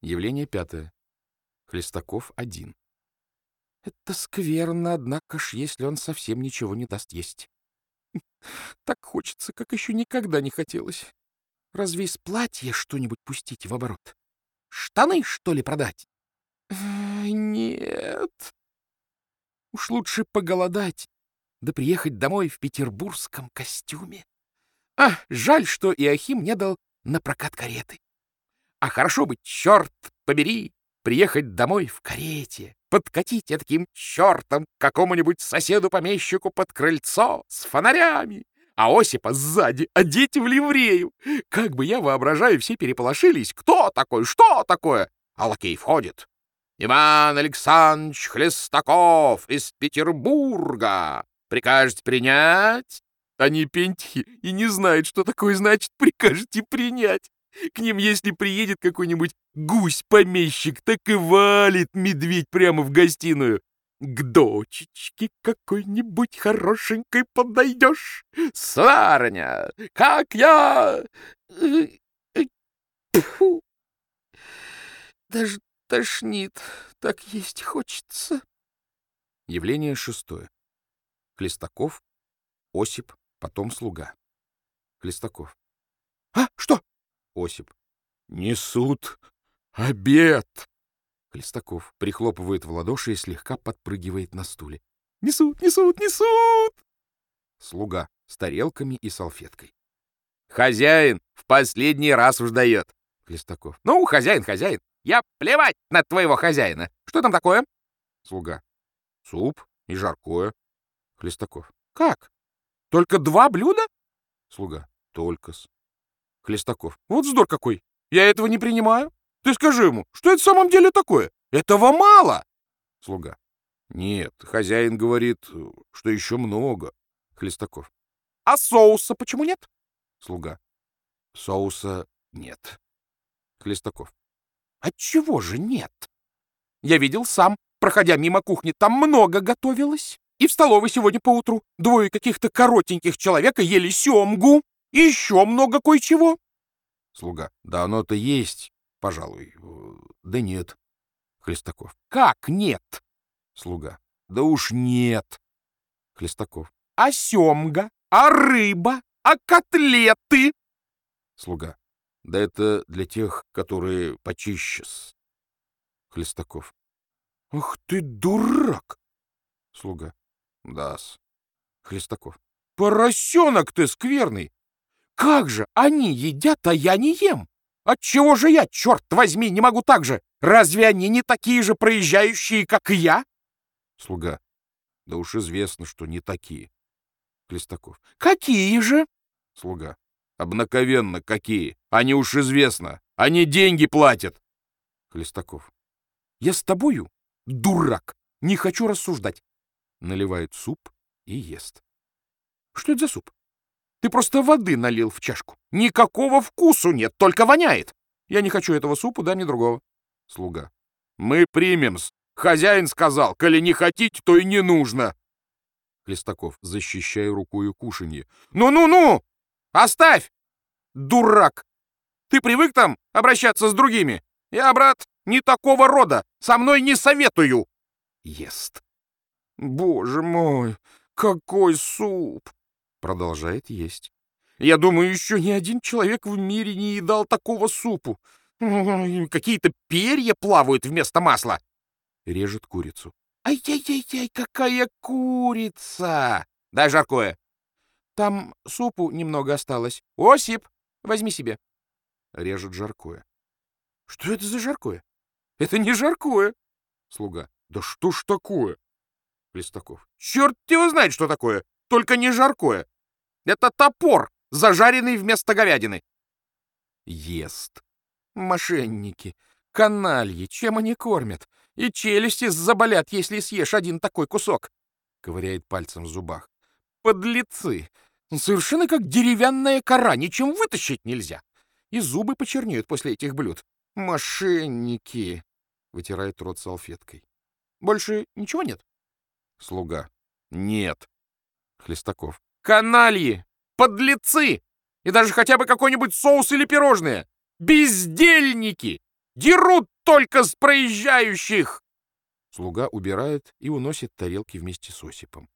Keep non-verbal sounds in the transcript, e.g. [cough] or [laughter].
Явление пятое. Хлестаков один. Это скверно, однако ж, если он совсем ничего не даст есть. [laughs] Так хочется, как еще никогда не хотелось. Разве из платья что-нибудь пустить в оборот? Штаны, что ли, продать? Э, нет. Уж лучше поголодать, да приехать домой в петербургском костюме. А, жаль, что Иохим не дал на прокат кареты. А хорошо бы, черт побери, приехать домой в карете, подкатить таким чертом к какому-нибудь соседу-помещику под крыльцо с фонарями, а Осипа сзади одеть в ливрею. Как бы я воображаю, все переполошились. Кто такой? Что такое? А лакей входит. Иван Александрович Хлестаков из Петербурга. Прикажете принять? Они пентхи и не знают, что такое значит «прикажете принять». К ним, если приедет какой-нибудь гусь-помещик, так и валит медведь прямо в гостиную. К дочечке какой-нибудь хорошенькой подойдешь. Сварня, как я... Фу. Даже тошнит, так есть хочется. Явление шестое. Клестаков, Осип, потом слуга. Клестаков. А, что? Осип. Несут обед. Хлестаков прихлопывает в ладоши и слегка подпрыгивает на стуле. Несут, несут, несут. Слуга с тарелками и салфеткой. Хозяин в последний раз уж дает. Хлестаков. Ну, хозяин, хозяин. Я плевать на твоего хозяина. Что там такое? Слуга. Суп и жаркое. Хлестаков. Как? Только два блюда? Слуга. Только-с. Хлестаков. Вот вздор какой. Я этого не принимаю. Ты скажи ему, что это в самом деле такое? Этого мало. Слуга. Нет, хозяин говорит, что еще много. Хлестаков. А соуса почему нет? Слуга. Соуса нет. Хлестаков. Отчего же нет? Я видел сам, проходя мимо кухни, там много готовилось. И в столовой сегодня поутру двое каких-то коротеньких человека ели семгу и еще много кое-чего. Слуга. Да оно-то есть, пожалуй. Да нет. Хлестаков. Как нет? Слуга. Да уж нет. Хлестаков. А семга? А рыба? А котлеты? Слуга. Да это для тех, которые почище -с. Хлестаков. Ах ты дурак! Слуга. Да-с. Хлестаков. Поросенок ты скверный! Как же они едят, а я не ем? Отчего же я, черт возьми, не могу так же? Разве они не такие же проезжающие, как и я? Слуга. Да уж известно, что не такие. Клестаков. Какие же? Слуга. Обнаковенно какие. Они уж известно. Они деньги платят. Клестаков. Я с тобою, дурак, не хочу рассуждать. Наливает суп и ест. Что это за суп? Ты просто воды налил в чашку. Никакого вкусу нет, только воняет. Я не хочу этого супа, дай мне другого. Слуга. Мы примем-с. Хозяин сказал, коли не хотите, то и не нужно. Хлестаков, защищая рукою кушанье. Ну-ну-ну! Оставь! Дурак! Ты привык там обращаться с другими? Я, брат, не такого рода. Со мной не советую. Ест. Боже мой, какой суп! Продолжает есть. Я думаю, еще ни один человек в мире не едал такого супу. Какие-то перья плавают вместо масла. Режет курицу. Ай-яй-яй-яй, какая курица! Дай жаркое. Там супу немного осталось. Осип, возьми себе. Режет жаркое. Что это за жаркое? Это не жаркое. Слуга. Да что ж такое? Листаков. Черт его знает, что такое. Только не жаркое. Это топор, зажаренный вместо говядины. Ест. Мошенники, канальи, чем они кормят? И челюсти заболят, если съешь один такой кусок. Ковыряет пальцем в зубах. Подлецы. Совершенно как деревянная кора, ничем вытащить нельзя. И зубы почернеют после этих блюд. Мошенники. Вытирает рот салфеткой. Больше ничего нет? Слуга. Нет. Хлестаков. «Канальи! Подлецы! И даже хотя бы какой-нибудь соус или пирожные! Бездельники! Дерут только с проезжающих!» Слуга убирает и уносит тарелки вместе с Осипом.